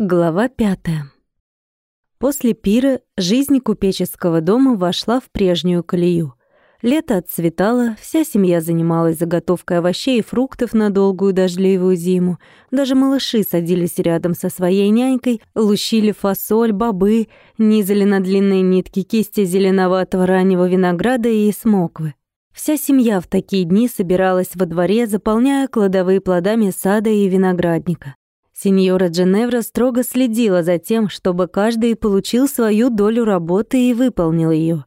Глава пятая. После пира жизнь купеческого дома вошла в прежнюю колею. Лето отцветало, вся семья занималась заготовкой овощей и фруктов на долгую дождливую зиму. Даже малыши садились рядом со своей нянькой, лущили фасоль, бобы, низали на длинные нитки кисти зеленоватого раннего винограда и смоквы. Вся семья в такие дни собиралась во дворе, заполняя кладовые плодами сада и виноградника. Сеньора Дженевра строго следила за тем, чтобы каждый получил свою долю работы и выполнил ее.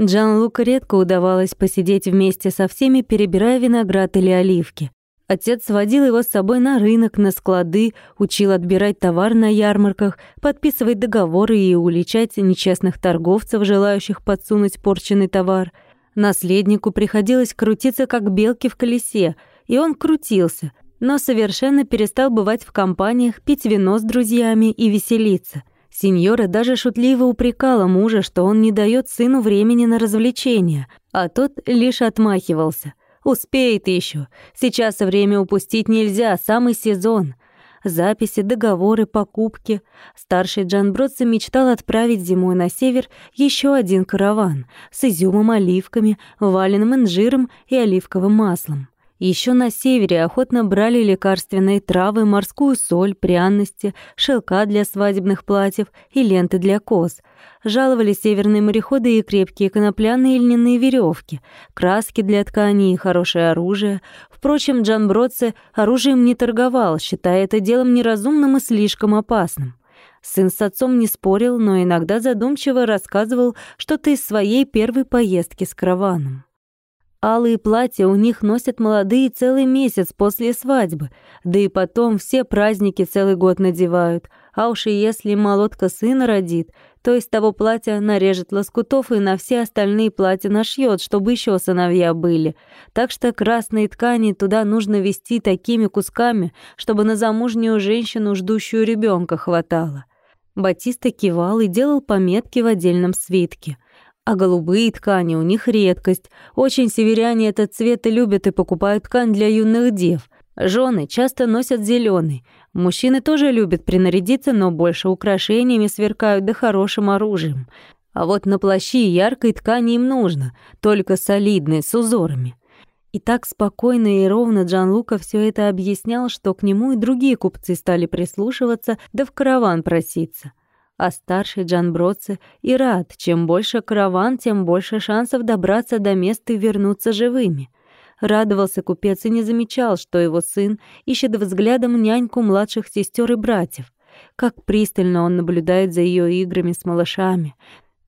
Джан Лука редко удавалось посидеть вместе со всеми, перебирая виноград или оливки. Отец водил его с собой на рынок, на склады, учил отбирать товар на ярмарках, подписывать договоры и уличать нечестных торговцев, желающих подсунуть порченный товар. Наследнику приходилось крутиться, как белки в колесе, и он крутился — но совершенно перестал бывать в компаниях, пить вино с друзьями и веселиться. Сеньора даже шутливо упрекала мужа, что он не дает сыну времени на развлечения, а тот лишь отмахивался. «Успеет еще. Сейчас время упустить нельзя, самый сезон». Записи, договоры, покупки. Старший Джан Бродце мечтал отправить зимой на север еще один караван с изюмом, оливками, валеным инжиром и оливковым маслом. Еще на севере охотно брали лекарственные травы, морскую соль, пряности, шелка для свадебных платьев и ленты для коз. Жаловали северные мореходы и крепкие конопляные льняные веревки, краски для ткани и хорошее оружие. Впрочем, Джан Бродце оружием не торговал, считая это делом неразумным и слишком опасным. Сын с отцом не спорил, но иногда задумчиво рассказывал что-то из своей первой поездки с караваном. Алые платья у них носят молодые целый месяц после свадьбы, да и потом все праздники целый год надевают. А уж и если молотка сына родит, то из того платья нарежет лоскутов и на все остальные платья нашьет, чтобы еще сыновья были. Так что красные ткани туда нужно вести такими кусками, чтобы на замужнюю женщину, ждущую ребенка, хватало. Батиста кивал и делал пометки в отдельном свитке. А голубые ткани у них редкость. Очень северяне этот цвет и любят и покупают ткань для юных дев. Жены часто носят зеленый. Мужчины тоже любят принарядиться, но больше украшениями сверкают да хорошим оружием. А вот на плащи яркой ткани им нужно, только солидной, с узорами. И так спокойно и ровно Джан Лука все это объяснял, что к нему и другие купцы стали прислушиваться, да в караван проситься а старший Джан Броце и рад, чем больше караван, тем больше шансов добраться до места и вернуться живыми. Радовался купец и не замечал, что его сын ищет взглядом няньку младших сестер и братьев. Как пристально он наблюдает за ее играми с малышами,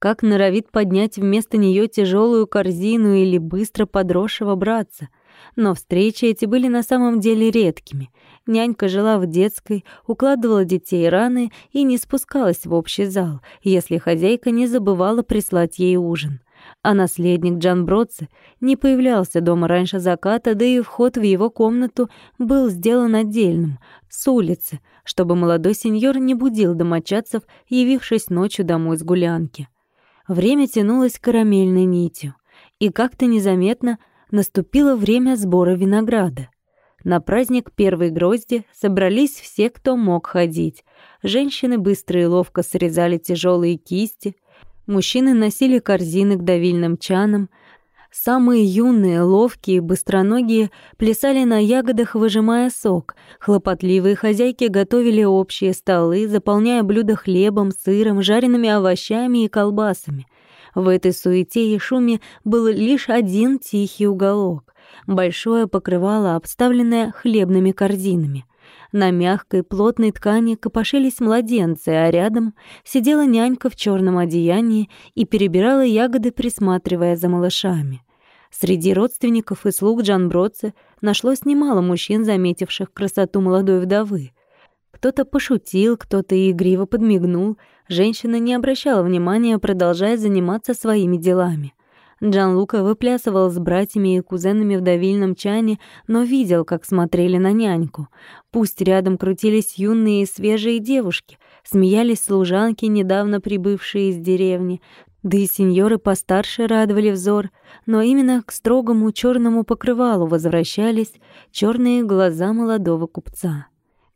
как норовит поднять вместо нее тяжелую корзину или быстро подросшего братца — но встречи эти были на самом деле редкими. Нянька жила в детской, укладывала детей раны и не спускалась в общий зал, если хозяйка не забывала прислать ей ужин. А наследник Джан Бродце не появлялся дома раньше заката, да и вход в его комнату был сделан отдельным, с улицы, чтобы молодой сеньор не будил домочадцев, явившись ночью домой с гулянки. Время тянулось карамельной нитью, и как-то незаметно наступило время сбора винограда. На праздник первой грозди собрались все, кто мог ходить. Женщины быстро и ловко срезали тяжелые кисти, мужчины носили корзины к давильным чанам, Самые юные, ловкие, быстроногие плясали на ягодах, выжимая сок. Хлопотливые хозяйки готовили общие столы, заполняя блюда хлебом, сыром, жареными овощами и колбасами. В этой суете и шуме был лишь один тихий уголок. Большое покрывало, обставленное хлебными корзинами. На мягкой, плотной ткани копошились младенцы, а рядом сидела нянька в черном одеянии и перебирала ягоды, присматривая за малышами. Среди родственников и слуг Джанбродца нашлось немало мужчин, заметивших красоту молодой вдовы. Кто-то пошутил, кто-то игриво подмигнул. Женщина не обращала внимания, продолжая заниматься своими делами. Джан Лука выплясывал с братьями и кузенами в давильном чане, но видел, как смотрели на няньку. Пусть рядом крутились юные и свежие девушки, смеялись служанки, недавно прибывшие из деревни, да и сеньоры постарше радовали взор, но именно к строгому черному покрывалу возвращались черные глаза молодого купца.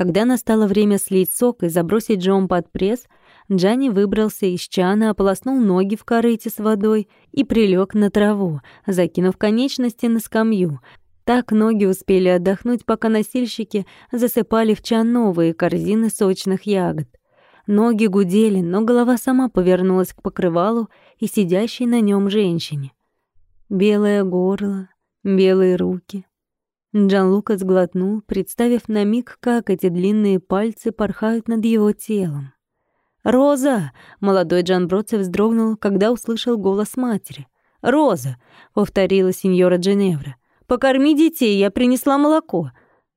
Когда настало время слить сок и забросить Джом под пресс, Джанни выбрался из чана, ополоснул ноги в корыте с водой и прилег на траву, закинув конечности на скамью. Так ноги успели отдохнуть, пока носильщики засыпали в чан новые корзины сочных ягод. Ноги гудели, но голова сама повернулась к покрывалу и сидящей на нем женщине. Белое горло, белые руки. Джан Лука сглотнул, представив на миг, как эти длинные пальцы порхают над его телом. «Роза!» — молодой Джан Броци вздрогнул, когда услышал голос матери. «Роза!» — повторила сеньора Дженевра. «Покорми детей, я принесла молоко».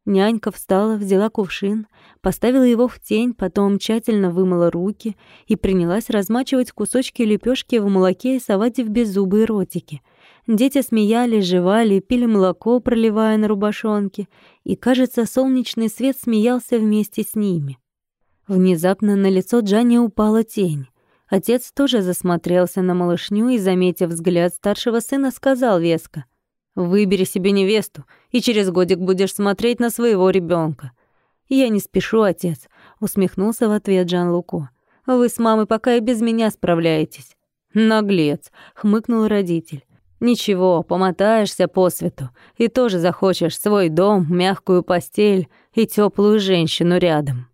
Нянька встала, взяла кувшин, поставила его в тень, потом тщательно вымыла руки и принялась размачивать кусочки лепешки в молоке и совать в беззубые ротики. Дети смеялись, жевали, пили молоко, проливая на рубашонки, и, кажется, солнечный свет смеялся вместе с ними. Внезапно на лицо Джанни упала тень. Отец тоже засмотрелся на малышню и, заметив взгляд старшего сына, сказал веско. «Выбери себе невесту, и через годик будешь смотреть на своего ребенка. «Я не спешу, отец», — усмехнулся в ответ Джан Луко. «Вы с мамой пока и без меня справляетесь». «Наглец», — хмыкнул родитель. «Ничего, помотаешься по свету, и тоже захочешь свой дом, мягкую постель и теплую женщину рядом».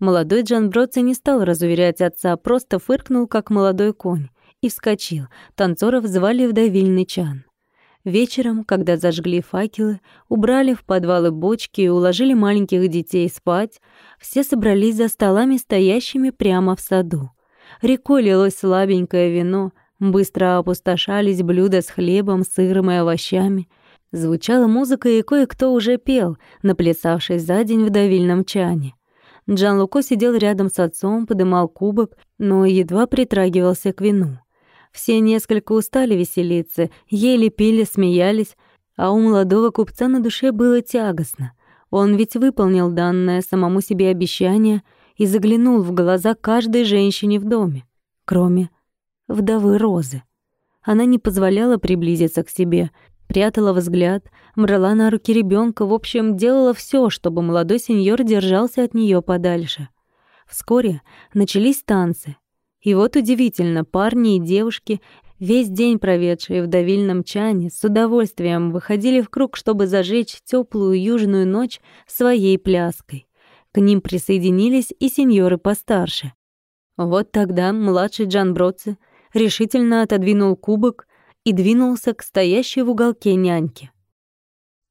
Молодой Джан Бродце не стал разуверять отца, просто фыркнул, как молодой конь, и вскочил. Танцоров звали в давильный чан. Вечером, когда зажгли факелы, убрали в подвалы бочки и уложили маленьких детей спать, все собрались за столами, стоящими прямо в саду. Рекой лилось слабенькое вино, быстро опустошались блюда с хлебом, сыром и овощами. Звучала музыка, и кое-кто уже пел, наплясавшись за день в давильном чане. Джан Луко сидел рядом с отцом, подымал кубок, но едва притрагивался к вину. Все несколько устали веселиться, ели, пили, смеялись, а у молодого купца на душе было тягостно. Он ведь выполнил данное самому себе обещание и заглянул в глаза каждой женщине в доме, кроме вдовы Розы. Она не позволяла приблизиться к себе, прятала взгляд, брала на руки ребенка, в общем, делала все, чтобы молодой сеньор держался от нее подальше. Вскоре начались танцы. И вот удивительно, парни и девушки, весь день проведшие в давильном чане, с удовольствием выходили в круг, чтобы зажечь теплую южную ночь своей пляской. К ним присоединились и сеньоры постарше. Вот тогда младший Джан Броци решительно отодвинул кубок и двинулся к стоящей в уголке няньке.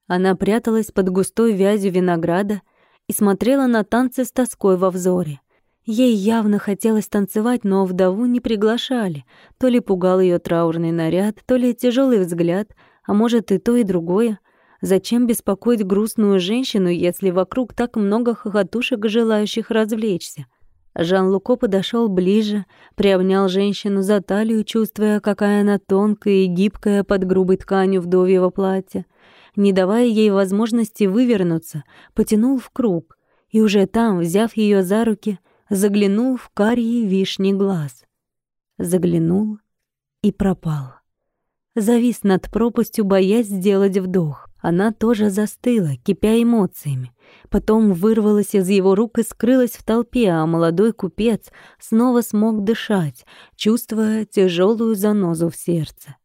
Она пряталась под густой вязью винограда и смотрела на танцы с тоской во взоре. Ей явно хотелось танцевать, но вдову не приглашали. То ли пугал ее траурный наряд, то ли тяжелый взгляд, а может и то, и другое. Зачем беспокоить грустную женщину, если вокруг так много хохотушек, желающих развлечься? Жан-Луко подошел ближе, приобнял женщину за талию, чувствуя, какая она тонкая и гибкая под грубой тканью вдовьего платья. Не давая ей возможности вывернуться, потянул в круг, и уже там, взяв ее за руки, заглянул в карие вишни глаз. Заглянул и пропал. Завис над пропастью, боясь сделать вдох. Она тоже застыла, кипя эмоциями. Потом вырвалась из его рук и скрылась в толпе, а молодой купец снова смог дышать, чувствуя тяжелую занозу в сердце.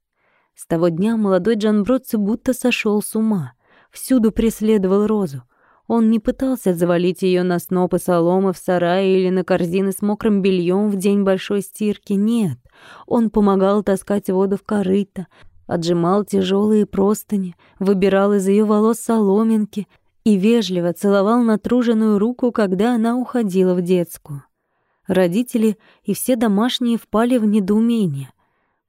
С того дня молодой Джанбродце будто сошел с ума. Всюду преследовал Розу. Он не пытался завалить ее на снопы соломы в сарае или на корзины с мокрым бельем в день большой стирки. Нет, он помогал таскать воду в корыто, отжимал тяжелые простыни, выбирал из ее волос соломинки и вежливо целовал натруженную руку, когда она уходила в детскую. Родители и все домашние впали в недоумение.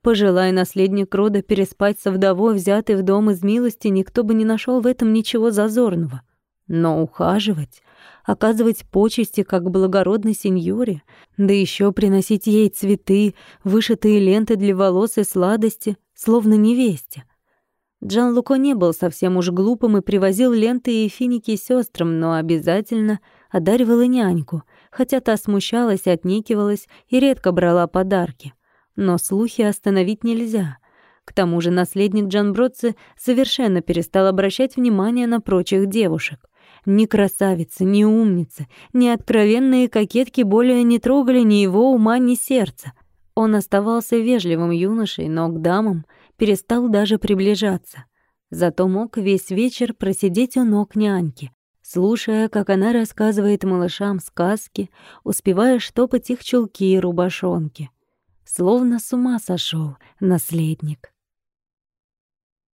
Пожелая наследник рода переспать со вдовой, взятой в дом из милости, никто бы не нашел в этом ничего зазорного. Но ухаживать, оказывать почести как благородной сеньоре, да еще приносить ей цветы, вышитые ленты для волос и сладости, словно невесте. Джан Луко не был совсем уж глупым и привозил ленты и финики сестрам, но обязательно одаривал и няньку, хотя та смущалась, отнекивалась и редко брала подарки. Но слухи остановить нельзя. К тому же наследник Джан Бродце совершенно перестал обращать внимание на прочих девушек. Ни красавица, ни умница, ни откровенные кокетки более не трогали ни его ума, ни сердца. Он оставался вежливым юношей, но к дамам перестал даже приближаться. Зато мог весь вечер просидеть у ног няньки, слушая, как она рассказывает малышам сказки, успевая штопать их чулки и рубашонки. Словно с ума сошел наследник.